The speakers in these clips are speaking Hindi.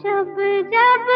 जब जब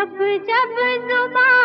जब जब जुबा